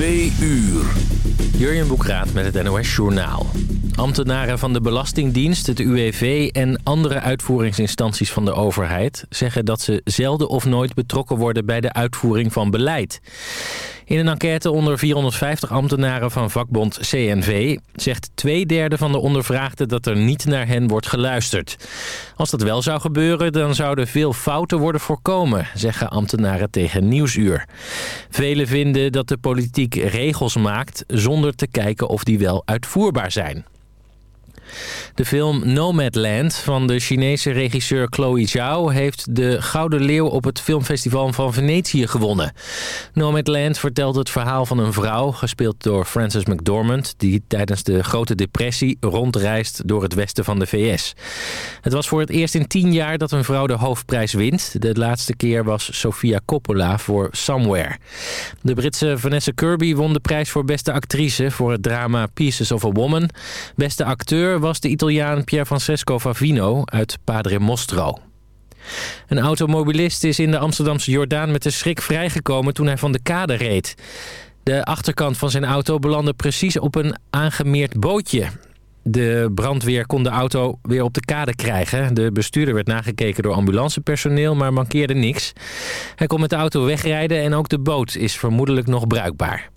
Twee uur. Jurjen Boekraat met het NOS Journaal. Ambtenaren van de Belastingdienst, het UWV en andere uitvoeringsinstanties van de overheid... zeggen dat ze zelden of nooit betrokken worden bij de uitvoering van beleid. In een enquête onder 450 ambtenaren van vakbond CNV... zegt twee derde van de ondervraagden dat er niet naar hen wordt geluisterd. Als dat wel zou gebeuren, dan zouden veel fouten worden voorkomen... zeggen ambtenaren tegen Nieuwsuur. Velen vinden dat de politiek regels maakt... zonder te kijken of die wel uitvoerbaar zijn. De film Nomadland van de Chinese regisseur Chloe Zhao... heeft de Gouden Leeuw op het filmfestival van Venetië gewonnen. Nomadland vertelt het verhaal van een vrouw... gespeeld door Frances McDormand... die tijdens de Grote Depressie rondreist door het westen van de VS. Het was voor het eerst in tien jaar dat een vrouw de hoofdprijs wint. De laatste keer was Sofia Coppola voor Somewhere. De Britse Vanessa Kirby won de prijs voor beste actrice... voor het drama Pieces of a Woman. Beste acteur was de Italiaan Pier Francesco Favino uit Padre Mostro. Een automobilist is in de Amsterdamse Jordaan met de schrik vrijgekomen toen hij van de kade reed. De achterkant van zijn auto belandde precies op een aangemeerd bootje. De brandweer kon de auto weer op de kade krijgen. De bestuurder werd nagekeken door ambulancepersoneel, maar mankeerde niks. Hij kon met de auto wegrijden en ook de boot is vermoedelijk nog bruikbaar.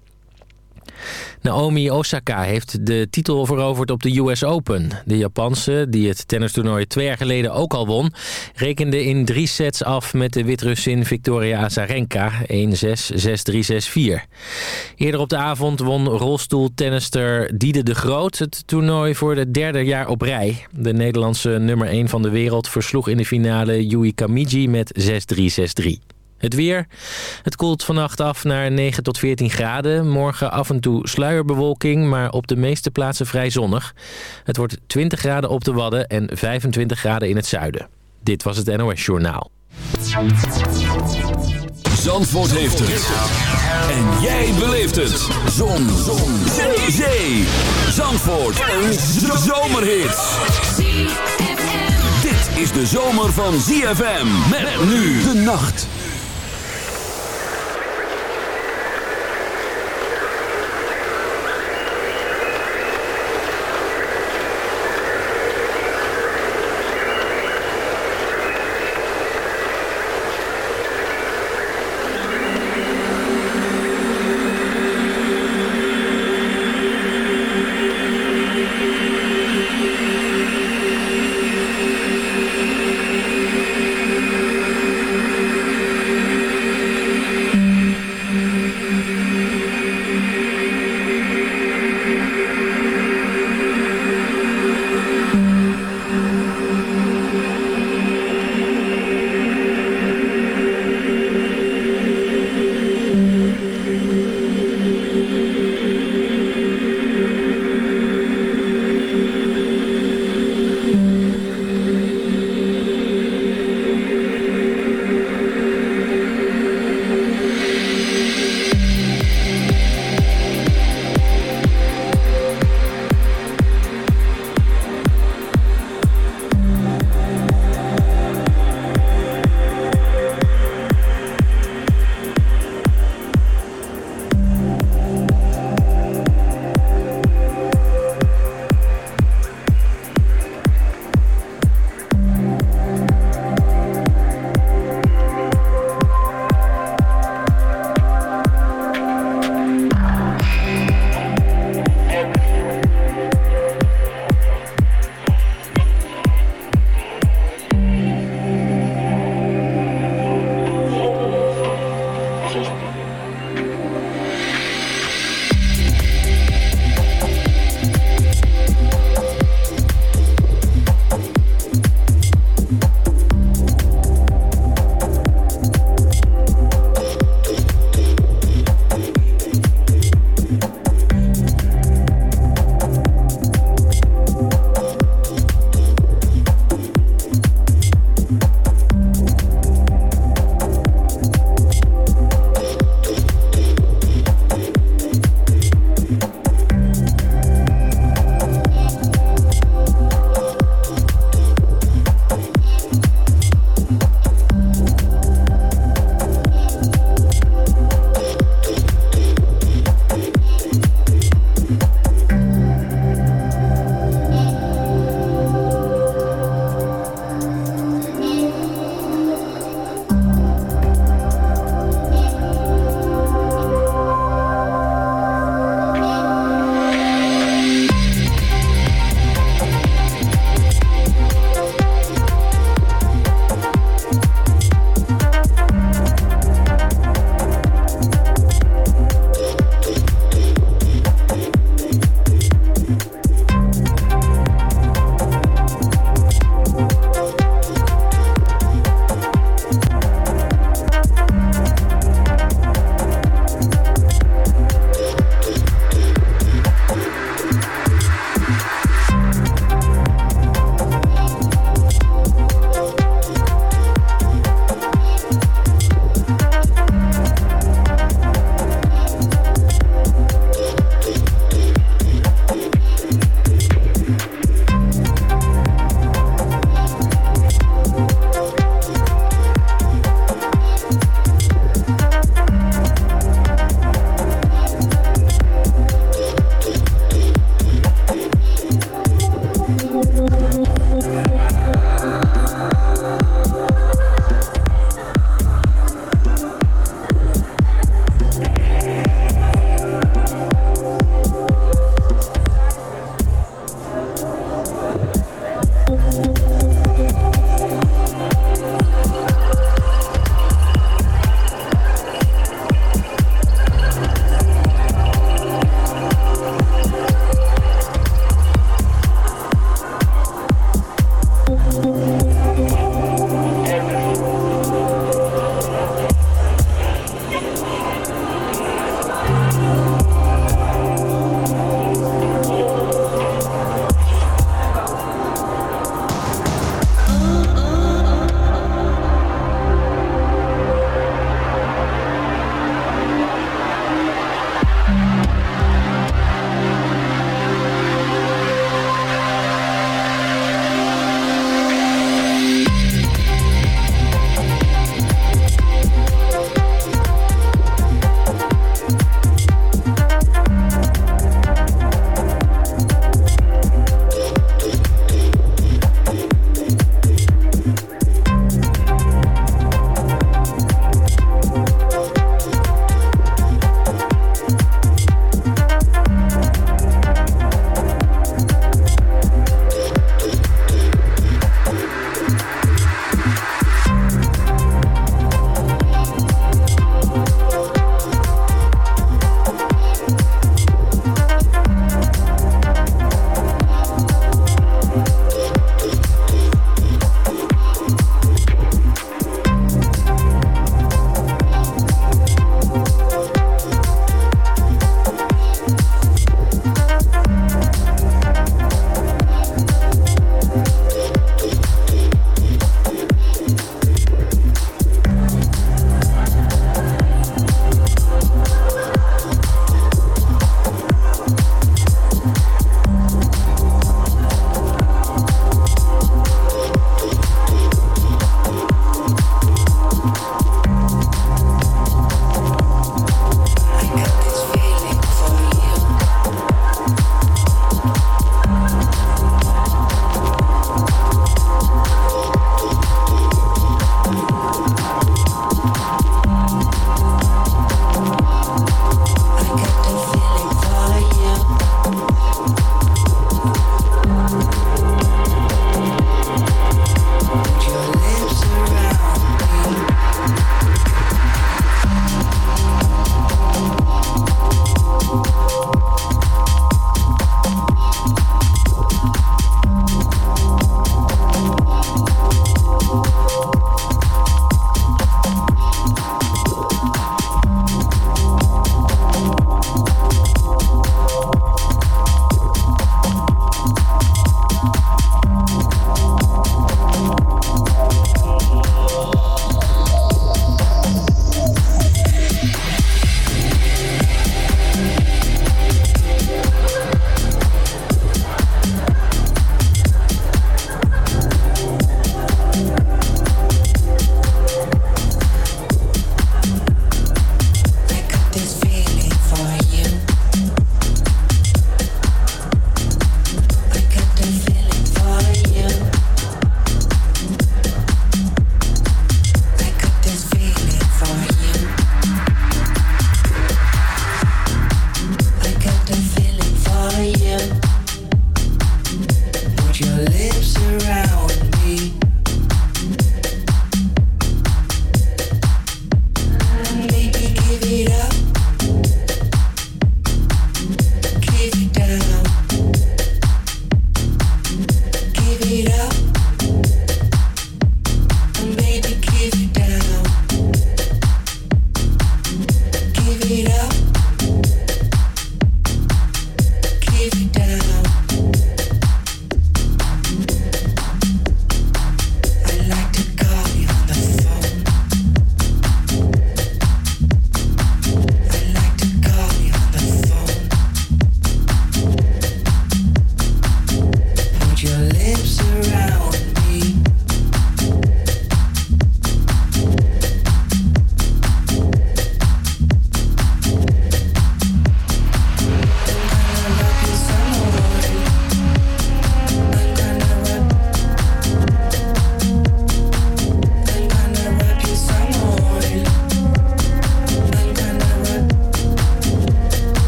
Naomi Osaka heeft de titel veroverd op de US Open. De Japanse, die het tennistoernooi twee jaar geleden ook al won... rekende in drie sets af met de Wit-Russin Victoria Azarenka 1-6, 6-3, 6-4. Eerder op de avond won rolstoeltennister Diede de Groot... het toernooi voor het derde jaar op rij. De Nederlandse nummer 1 van de wereld versloeg in de finale Yui Kamiji met 6-3, 6-3. Het weer. Het koelt vannacht af naar 9 tot 14 graden. Morgen af en toe sluierbewolking, maar op de meeste plaatsen vrij zonnig. Het wordt 20 graden op de Wadden en 25 graden in het zuiden. Dit was het NOS Journaal. Zandvoort heeft het. En jij beleeft het. Zon. Zon. Zee. Zee. Zandvoort. Een zomerhit. Dit is de zomer van ZFM. Met nu de nacht.